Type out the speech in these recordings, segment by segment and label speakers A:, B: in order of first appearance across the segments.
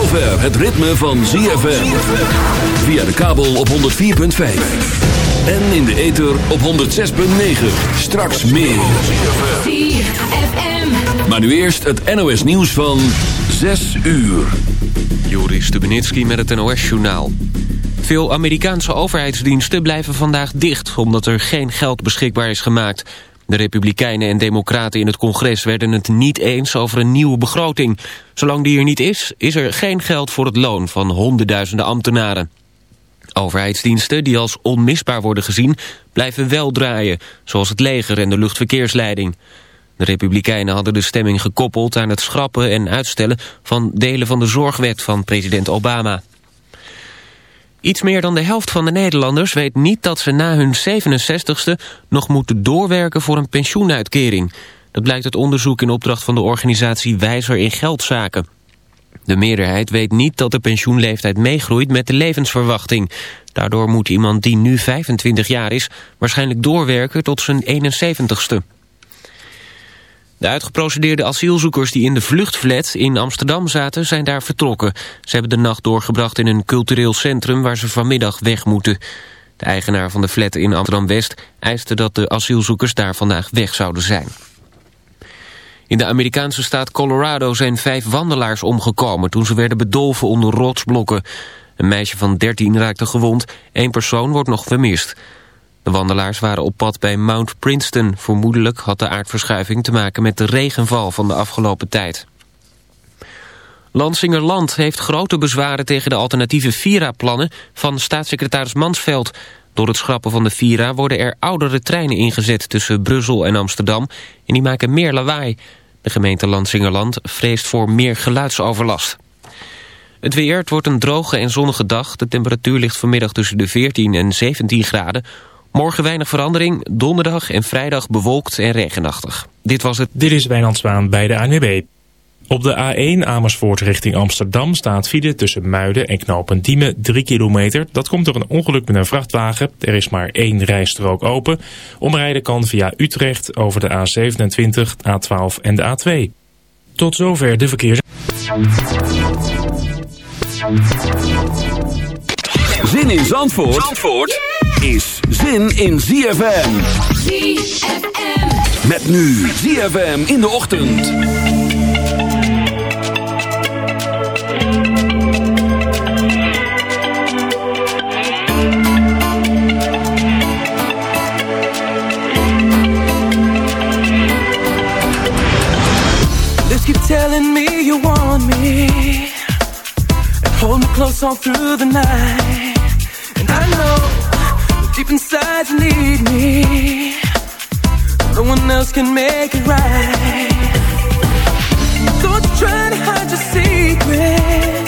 A: Zover het ritme van ZFM. Via de kabel op 104.5. En in de ether op 106.9. Straks meer. Maar nu eerst het NOS nieuws van 6 uur.
B: Joris Stubenitski met het NOS-journaal. Veel Amerikaanse overheidsdiensten blijven vandaag dicht... omdat er geen geld beschikbaar is gemaakt. De Republikeinen en Democraten in het congres werden het niet eens over een nieuwe begroting. Zolang die er niet is, is er geen geld voor het loon van honderdduizenden ambtenaren. Overheidsdiensten die als onmisbaar worden gezien blijven wel draaien... zoals het leger en de luchtverkeersleiding. De Republikeinen hadden de stemming gekoppeld aan het schrappen en uitstellen... van delen van de zorgwet van president Obama. Iets meer dan de helft van de Nederlanders weet niet dat ze na hun 67ste... nog moeten doorwerken voor een pensioenuitkering. Dat blijkt uit onderzoek in opdracht van de organisatie Wijzer in Geldzaken. De meerderheid weet niet dat de pensioenleeftijd meegroeit met de levensverwachting. Daardoor moet iemand die nu 25 jaar is... waarschijnlijk doorwerken tot zijn 71ste. De uitgeprocedeerde asielzoekers die in de vluchtflat in Amsterdam zaten zijn daar vertrokken. Ze hebben de nacht doorgebracht in een cultureel centrum waar ze vanmiddag weg moeten. De eigenaar van de flat in Amsterdam-West eiste dat de asielzoekers daar vandaag weg zouden zijn. In de Amerikaanse staat Colorado zijn vijf wandelaars omgekomen toen ze werden bedolven onder rotsblokken. Een meisje van 13 raakte gewond, één persoon wordt nog vermist. De wandelaars waren op pad bij Mount Princeton. Vermoedelijk had de aardverschuiving te maken met de regenval van de afgelopen tijd. Lansingerland heeft grote bezwaren tegen de alternatieve Vira-plannen van staatssecretaris Mansveld. Door het schrappen van de Vira worden er oudere treinen ingezet tussen Brussel en Amsterdam en die maken meer lawaai. De gemeente Lansingerland vreest voor meer geluidsoverlast. Het weer, het wordt een droge en zonnige dag. De temperatuur ligt vanmiddag tussen de 14 en 17 graden. Morgen weinig verandering, donderdag en vrijdag bewolkt en regenachtig. Dit was het.
C: Dit is Wijnand Zwaan bij de ANWB. Op de A1 Amersfoort richting Amsterdam staat file tussen Muiden en Knopendiemen 3 kilometer. Dat komt door een ongeluk met een vrachtwagen. Er is maar één rijstrook open. Omrijden kan via Utrecht over de A27, A12 en de A2. Tot zover de verkeers.
A: Zin in Zandvoort, Zandvoort is zin in ZFM.
D: ZFM.
A: Met nu ZFM in de ochtend.
E: Lips keep telling me you want me And hold me close all through the night deep inside you need me. No one else can make it right. Don't you try to hide your secrets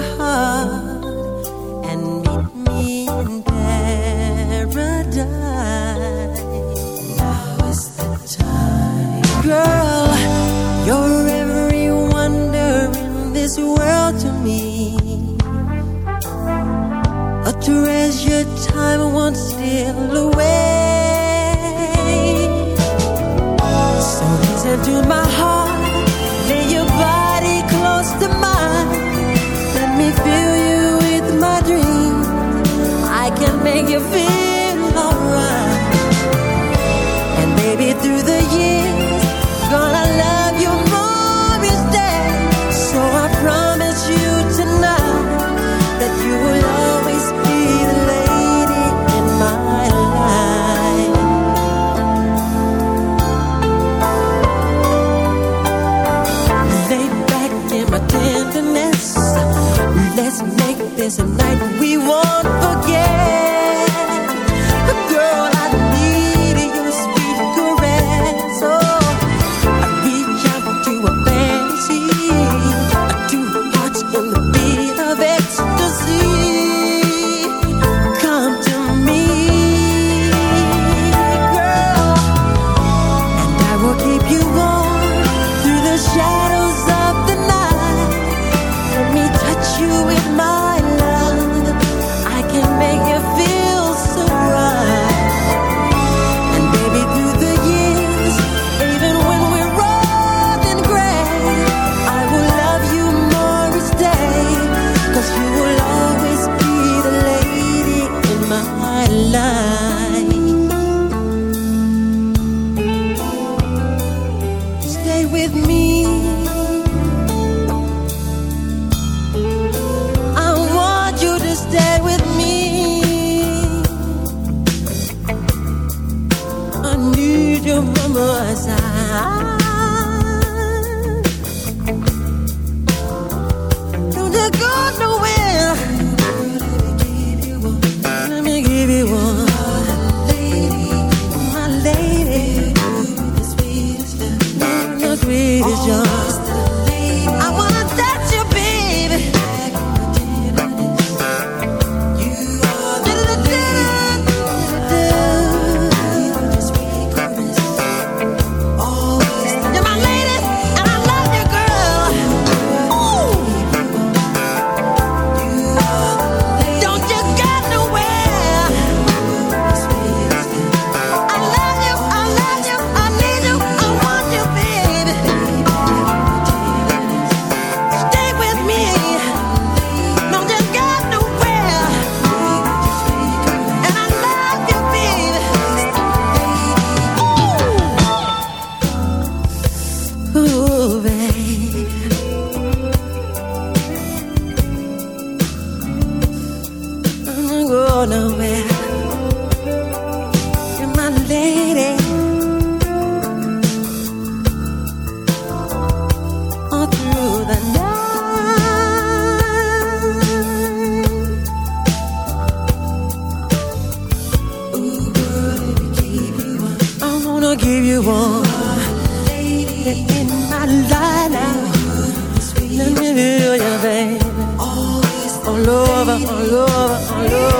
F: heart is a light we want
G: lover, our
H: lover, our lover.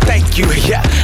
I: Thank you. Yeah,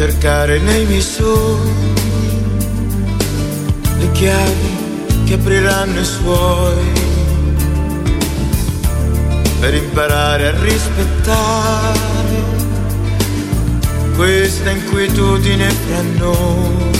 J: Cercare nei miei sogni le chiavi che apriranno i suoi per imparare a rispettare questa inquietudine fra noi.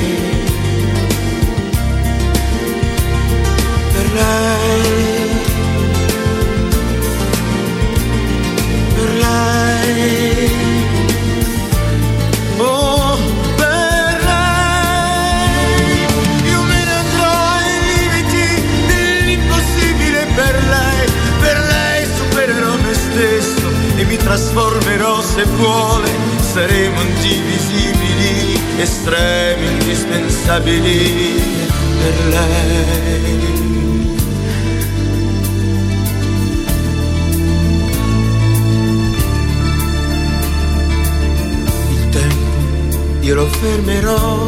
J: indispensabili per lei. Il tempo io lo fermerò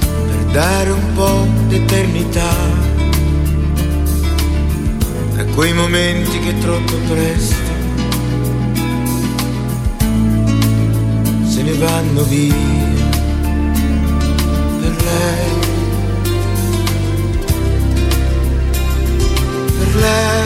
J: per dare un po' d'eternità da quei momenti che troppo presto se ne vanno via
K: love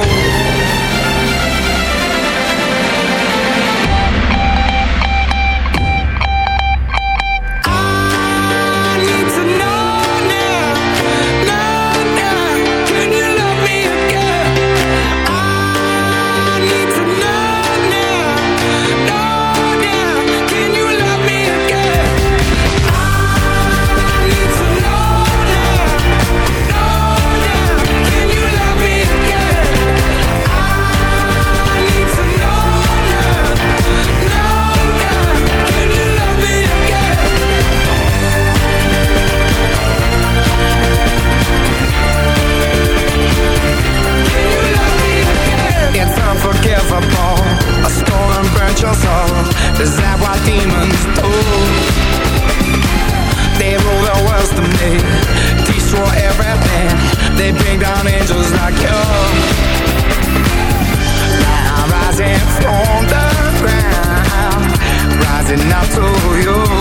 L: demons told. They rule the world to me Destroy everything They bring down angels like you.
M: Now I'm rising from the ground Rising up to you.